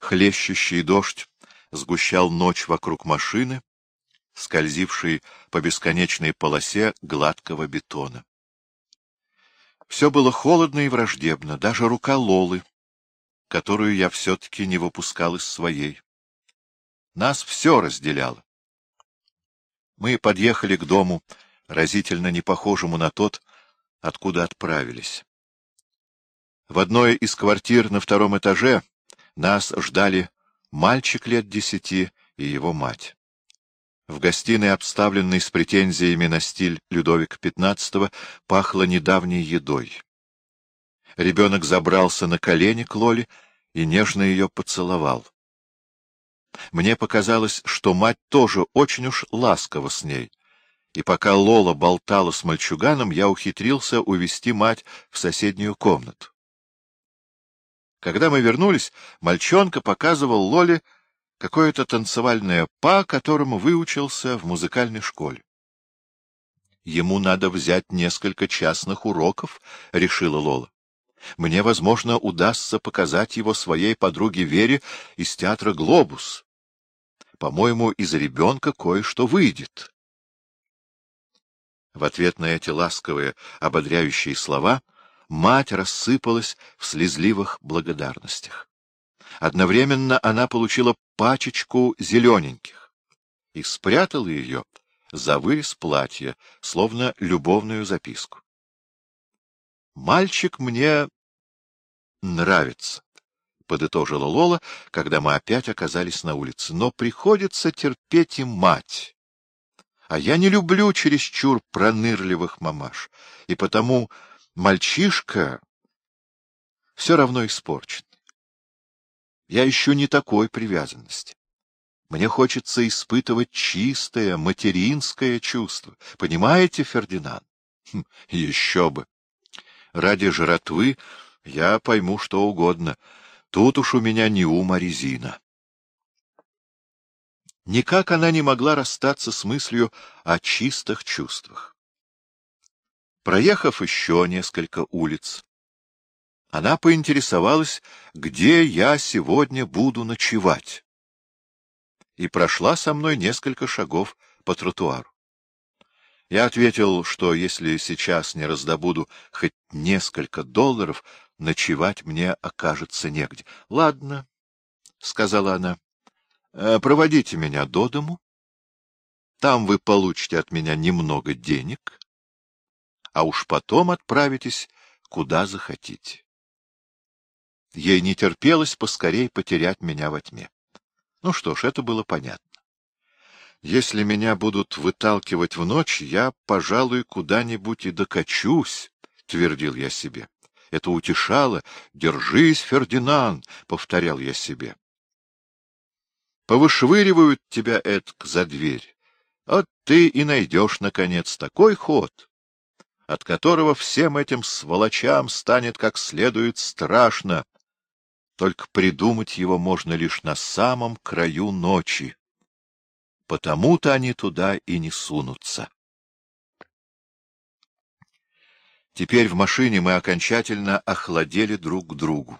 Хлещущий дождь сгущал ночь вокруг машины, скользившей по бесконечной полосе гладкого бетона. Все было холодно и враждебно, даже рука Лолы, которую я все-таки не выпускал из своей. Нас все разделяло. Мы подъехали к дому, разительно не похожему на тот, откуда отправились. В одной из квартир на втором этаже нас ждали мальчик лет десяти и его мать. В гостиной, обставленной с претензиями на стиль Людовика XV, пахло недавней едой. Ребенок забрался на колени к Лоле и нежно ее поцеловал. Мне показалось, что мать тоже очень уж ласкова с ней, и пока Лола болтала с мальчуганом, я ухитрился увести мать в соседнюю комнату. Когда мы вернулись, мальчонка показывал Лоле какое-то танцевальное па, которому выучился в музыкальной школе. Ему надо взять несколько частных уроков, — решила Лола. Мне, возможно, удастся показать его своей подруге Вере из театра «Глобус». По-моему, из ребенка кое-что выйдет. В ответ на эти ласковые, ободряющие слова мать рассыпалась в слезливых благодарностях. Одновременно она получила пачечку зелененьких и спрятала ее за вырез платья, словно любовную записку. Мальчик мне нравится, — подытожила Лола, когда мы опять оказались на улице. Но приходится терпеть и мать. А я не люблю чересчур пронырливых мамаш, и потому мальчишка все равно испорчен. Я еще не такой привязанности. Мне хочется испытывать чистое материнское чувство. Понимаете, Фердинанд? Хм, еще бы. Ради жратвы я пойму что угодно. Тут уж у меня не ум, а резина. Никак она не могла расстаться с мыслью о чистых чувствах. Проехав еще несколько улиц, она поинтересовалась, где я сегодня буду ночевать, и прошла со мной несколько шагов по тротуару. Я ответил, что если сейчас не раздобуду хоть несколько долларов, ночевать мне окажется негде. — Ладно, — сказала она, — проводите меня до дому. Там вы получите от меня немного денег, а уж потом отправитесь, куда захотите. Ей не терпелось поскорей потерять меня во тьме. Ну что ж, это было понятно. Если меня будут выталкивать в ночь, я, пожалуй, куда-нибудь и докачусь, — твердил я себе. Это утешало. «Держись, Фердинанд!» — повторял я себе. Повышвыривают тебя этк за дверь. Вот ты и найдешь, наконец, такой ход, от которого всем этим сволочам станет как следует страшно. Только придумать его можно лишь на самом краю ночи. Потому-то они туда и не сунутся. Теперь в машине мы окончательно охладели друг к другу.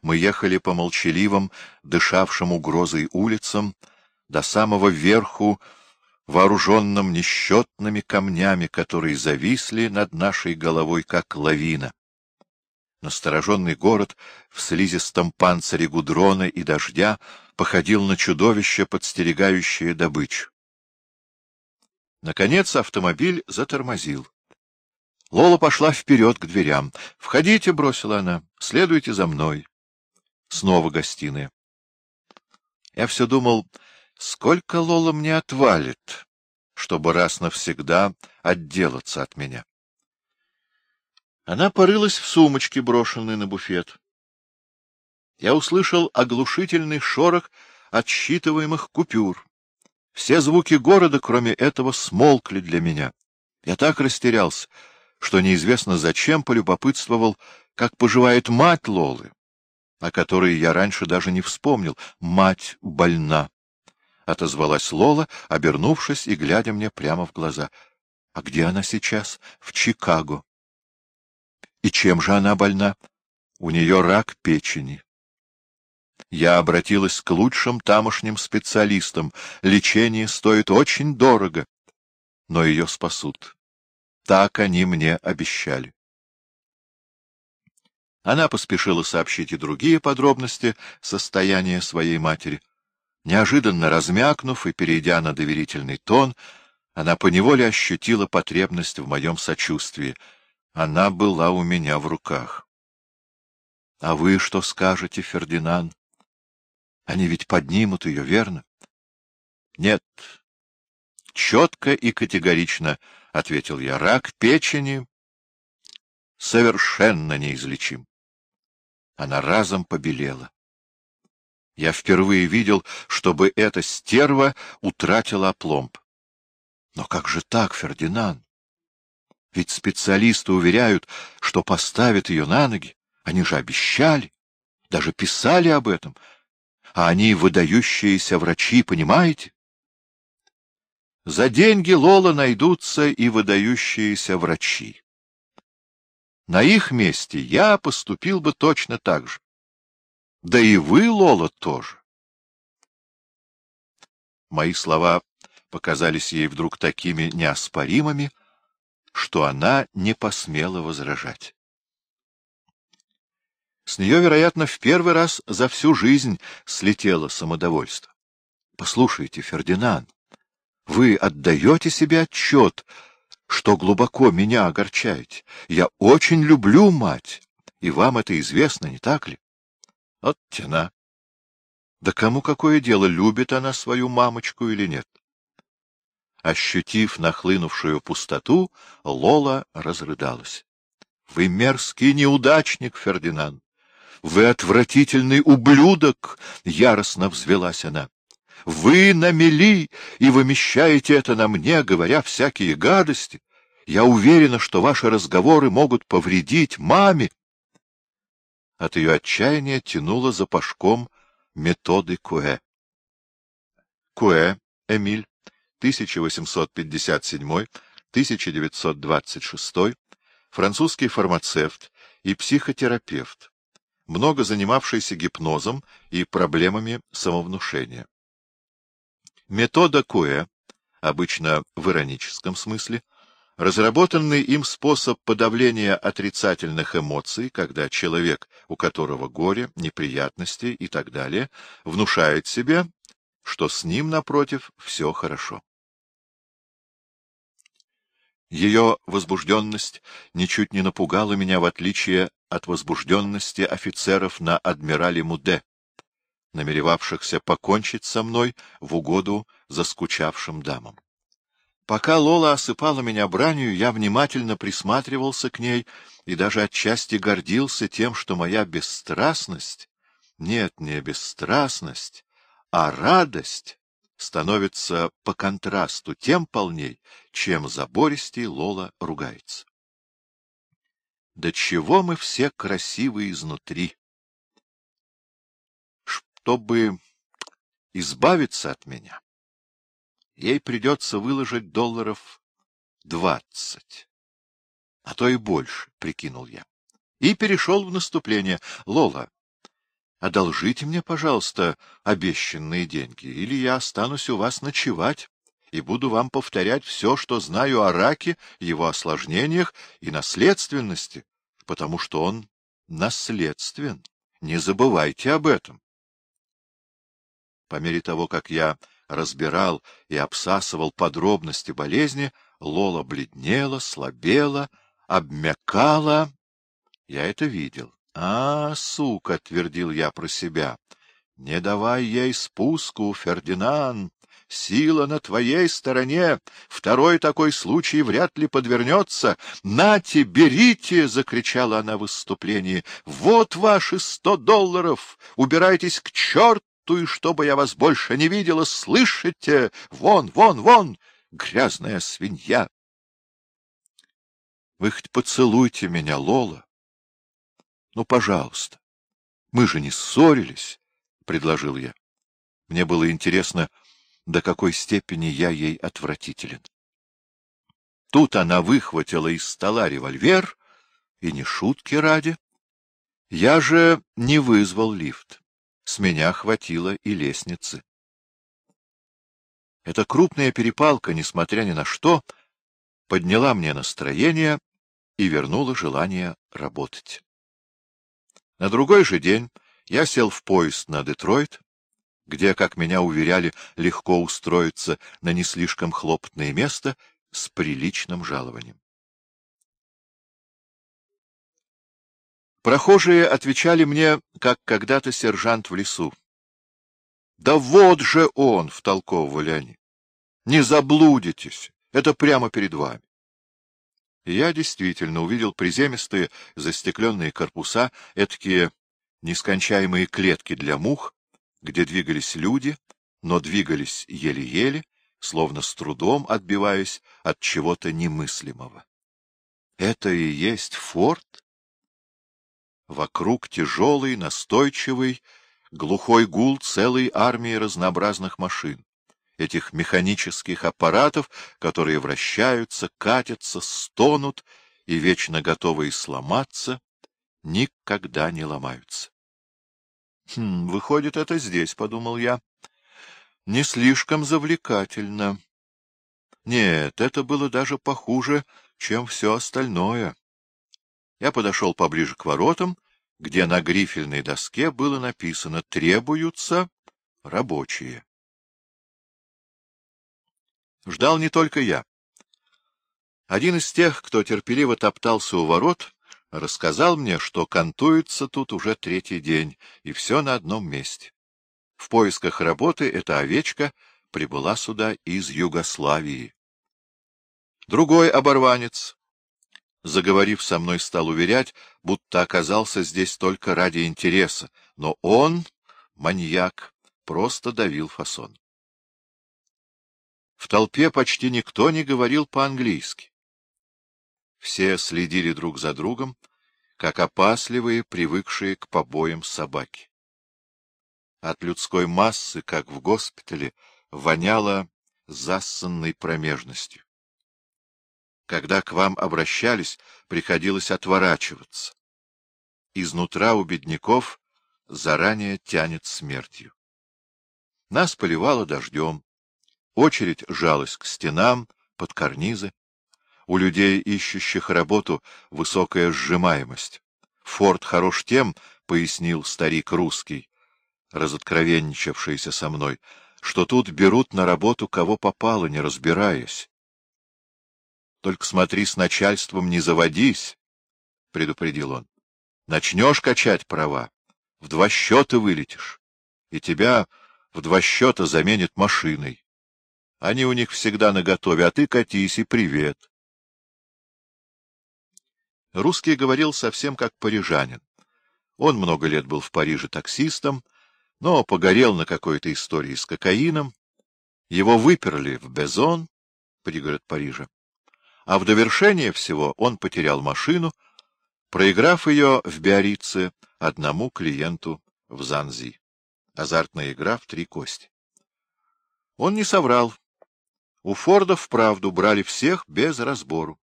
Мы ехали по молчаливым, дышавшим угрозой улицам, до самого верху, вооруженным несчетными камнями, которые зависли над нашей головой, как лавина. Настороженный город в слизистом панцире гудрона и дождя походил на чудовище, подстерегающее добычу. Наконец автомобиль затормозил. Лола пошла вперед к дверям. — Входите, — бросила она, — следуйте за мной. Снова гостиная. Я все думал, сколько Лола мне отвалит, чтобы раз навсегда отделаться от меня. Она порылась в сумочке, брошенной на буфет. Я услышал оглушительный шорох отсчитываемых купюр. Все звуки города, кроме этого, смолкли для меня. Я так растерялся, что неизвестно зачем полюбопытствовал, как поживает мать Лолы, о которой я раньше даже не вспомнил. Мать больна. — отозвалась Лола, обернувшись и глядя мне прямо в глаза. — А где она сейчас? — В Чикаго. — И чем же она больна? — У нее рак печени. Я обратилась к лучшим тамошним специалистам. Лечение стоит очень дорого, но ее спасут. Так они мне обещали. Она поспешила сообщить и другие подробности состояния своей матери. Неожиданно размякнув и перейдя на доверительный тон, она поневоле ощутила потребность в моем сочувствии. Она была у меня в руках. — А вы что скажете, Фердинанд? Они ведь поднимут ее, верно? — Нет. Четко и категорично, — ответил я. — Рак печени совершенно неизлечим. Она разом побелела. Я впервые видел, чтобы эта стерва утратила опломб. Но как же так, Фердинанд? Ведь специалисты уверяют, что поставят ее на ноги. Они же обещали, даже писали об этом. А они выдающиеся врачи, понимаете? За деньги Лола найдутся и выдающиеся врачи. На их месте я поступил бы точно так же. Да и вы, Лола, тоже. Мои слова показались ей вдруг такими неоспоримыми, что она не посмела возражать. С нее, вероятно, в первый раз за всю жизнь слетело самодовольство. Послушайте, Фердинанд, вы отдаете себе отчет, что глубоко меня огорчаете. Я очень люблю мать, и вам это известно, не так ли? От тена. Да кому какое дело, любит она свою мамочку или нет? Ощутив нахлынувшую пустоту, Лола разрыдалась. — Вы мерзкий неудачник, Фердинанд! Вы отвратительный ублюдок! — яростно взвелась она. Вы намели и вымещаете это на мне, говоря всякие гадости. Я уверена, что ваши разговоры могут повредить маме. От ее отчаяния тянуло за пашком методы Куэ. Куэ, Эмиль, 1857-1926, французский фармацевт и психотерапевт, много занимавшийся гипнозом и проблемами самовнушения. Метода Куэ, обычно в ироническом смысле, разработанный им способ подавления отрицательных эмоций, когда человек, у которого горе, неприятности и так далее, внушает себе, что с ним, напротив, все хорошо. Ее возбужденность ничуть не напугала меня, в отличие от возбужденности офицеров на адмирале Муде, намеревавшихся покончить со мной в угоду заскучавшим дамам. Пока Лола осыпала меня бранью, я внимательно присматривался к ней и даже отчасти гордился тем, что моя бесстрастность, нет, не бесстрастность, а радость становится по контрасту тем полней, чем забористей Лола ругается. Да чего мы все красивы изнутри! чтобы избавиться от меня, ей придется выложить долларов двадцать, а то и больше, — прикинул я. И перешел в наступление. — Лола, одолжите мне, пожалуйста, обещанные деньги, или я останусь у вас ночевать и буду вам повторять все, что знаю о раке, его осложнениях и наследственности, потому что он наследствен. Не забывайте об этом. По мере того, как я разбирал и обсасывал подробности болезни, Лола бледнела, слабела, обмякала. Я это видел. — А, сука! — твердил я про себя. — Не давай ей спуску, Фердинанд! Сила на твоей стороне. Второй такой случай вряд ли подвернется. — Нате, берите! — закричала она в выступлении. — Вот ваши сто долларов! Убирайтесь к черту! И чтобы я вас больше не видела, слышите? Вон, вон, вон, грязная свинья! Вы хоть поцелуйте меня, Лола. Ну, пожалуйста. Мы же не ссорились, — предложил я. Мне было интересно, до какой степени я ей отвратителен. Тут она выхватила из стола револьвер, и не шутки ради. Я же не вызвал лифт. С меня хватило и лестницы. Эта крупная перепалка, несмотря ни на что, подняла мне настроение и вернула желание работать. На другой же день я сел в поезд на Детройт, где, как меня уверяли, легко устроиться на не слишком хлопотное место с приличным жалованием. Прохожие отвечали мне, как когда-то сержант в лесу. — Да вот же он, — втолковывали они. — Не заблудитесь, это прямо перед вами. Я действительно увидел приземистые застекленные корпуса, этакие нескончаемые клетки для мух, где двигались люди, но двигались еле-еле, словно с трудом отбиваясь от чего-то немыслимого. Это и есть форт? Вокруг тяжелый, настойчивый, глухой гул целой армии разнообразных машин, этих механических аппаратов, которые вращаются, катятся, стонут и, вечно готовые сломаться, никогда не ломаются. Хм, выходит, это здесь, — подумал я. Не слишком завлекательно. Нет, это было даже похуже, чем все остальное. Я подошел поближе к воротам, где на грифельной доске было написано «Требуются рабочие». Ждал не только я. Один из тех, кто терпеливо топтался у ворот, рассказал мне, что кантуется тут уже третий день, и все на одном месте. В поисках работы эта овечка прибыла сюда из Югославии. Другой оборванец, заговорив со мной, стал уверять, будто оказался здесь только ради интереса, но он, маньяк, просто давил фасон. В толпе почти никто не говорил по-английски. Все следили друг за другом, как опасливые, привыкшие к побоям собаки. От людской массы, как в госпитале, воняло зассанной промежностью. Когда к вам обращались, приходилось отворачиваться. Изнутра у бедняков заранее тянет смертью. Нас поливало дождем, очередь жалась к стенам, под карнизы. У людей, ищущих работу, высокая сжимаемость. Форт хорош тем, — пояснил старик русский, разоткровенничавшийся со мной, — что тут берут на работу кого попало, не разбираясь. — Только смотри, с начальством не заводись, — предупредил он. — Начнешь качать права, в два счета вылетишь, и тебя в два счета заменят машиной. Они у них всегда наготове, а ты катись и привет. Русский говорил совсем как парижанин. Он много лет был в Париже таксистом, но погорел на какой-то истории с кокаином. Его выперли в Безон, пригород Парижа. А в довершение всего он потерял машину, проиграв ее в Биорице одному клиенту в Занзи. Азартная игра в три кости. Он не соврал. У Форда вправду брали всех без разбору.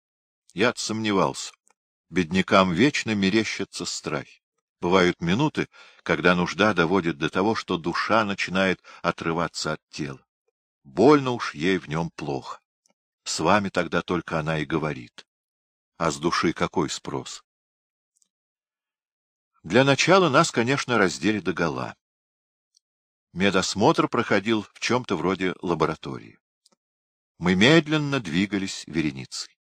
Я сомневался. Беднякам вечно мерещатся страхи. Бывают минуты, когда нужда доводит до того, что душа начинает отрываться от тела. Больно уж ей в нем плохо. С вами тогда только она и говорит. А с души какой спрос? Для начала нас, конечно, раздели догола. Медосмотр проходил в чем-то вроде лаборатории. Мы медленно двигались вереницей.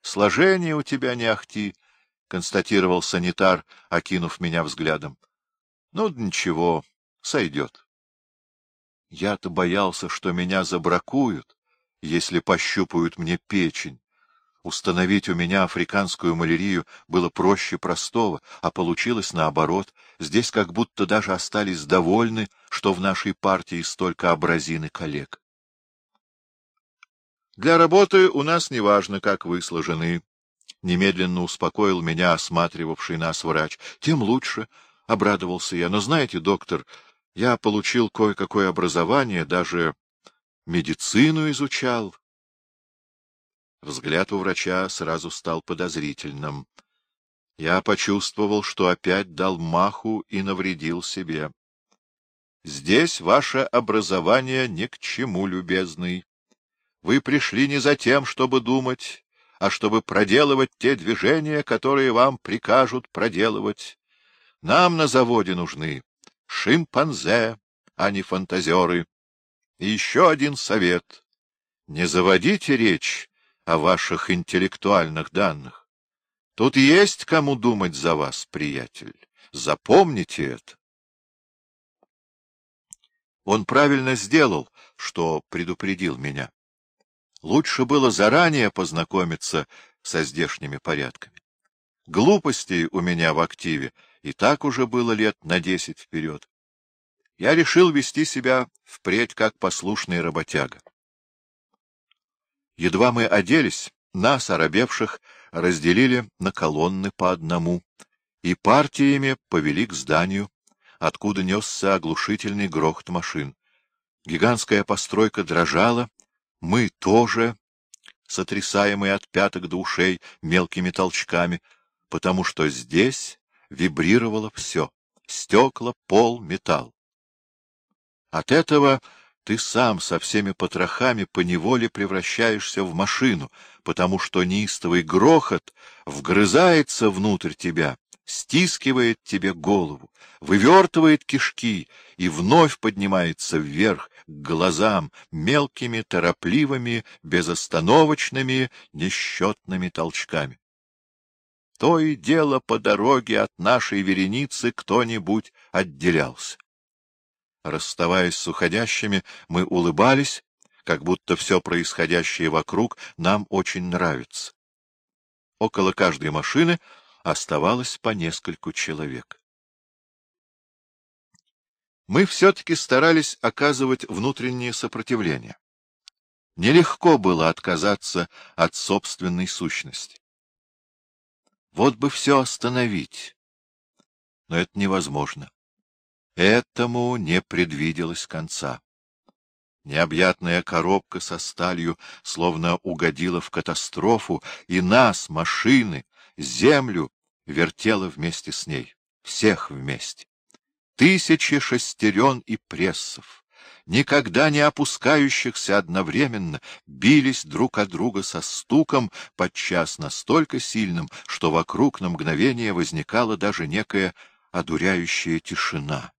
— Сложение у тебя не ахти, — констатировал санитар, окинув меня взглядом. — Ну, ничего, сойдет. Я-то боялся, что меня забракуют, если пощупают мне печень. Установить у меня африканскую малярию было проще простого, а получилось наоборот. Здесь как будто даже остались довольны, что в нашей партии столько образин и коллег. Для работы у нас не важно, как вы сложены. Немедленно успокоил меня осматривавший нас врач. Тем лучше, — обрадовался я. Но знаете, доктор, я получил кое-какое образование, даже медицину изучал. Взгляд у врача сразу стал подозрительным. Я почувствовал, что опять дал маху и навредил себе. Здесь ваше образование ни к чему, любезный. Вы пришли не за тем, чтобы думать, а чтобы проделывать те движения, которые вам прикажут проделывать. Нам на заводе нужны шимпанзе, а не фантазеры. Еще один совет. Не заводите речь о ваших интеллектуальных данных. Тут есть кому думать за вас, приятель. Запомните это. Он правильно сделал, что предупредил меня. Лучше было заранее познакомиться со здешними порядками. Глупостей у меня в активе и так уже было лет на десять вперед. Я решил вести себя впредь как послушный работяга. Едва мы оделись, нас, оробевших, разделили на колонны по одному и партиями повели к зданию, откуда несся оглушительный грохот машин. Гигантская постройка дрожала, мы тоже, сотрясаемые от пяток до ушей мелкими толчками, потому что здесь вибрировало все — стекла, пол, металл. От этого ты сам со всеми потрохами поневоле превращаешься в машину, потому что неистовый грохот вгрызается внутрь тебя стискивает тебе голову, вывертывает кишки и вновь поднимается вверх к глазам мелкими, торопливыми, безостановочными, несчетными толчками. То и дело по дороге от нашей вереницы кто-нибудь отделялся. Расставаясь с уходящими, мы улыбались, как будто все происходящее вокруг нам очень нравится. Около каждой машины — оставалось по нескольку человек. Мы все-таки старались оказывать внутреннее сопротивление. Нелегко было отказаться от собственной сущности. Вот бы все остановить. Но это невозможно. Этому не предвиделось конца. Необъятная коробка со сталью словно угодила в катастрофу, и нас, машины, землю вертела вместе с ней, всех вместе. Тысячи шестерен и прессов, никогда не опускающихся одновременно, бились друг от друга со стуком, подчас настолько сильным, что вокруг на мгновение возникала даже некая одуряющая тишина.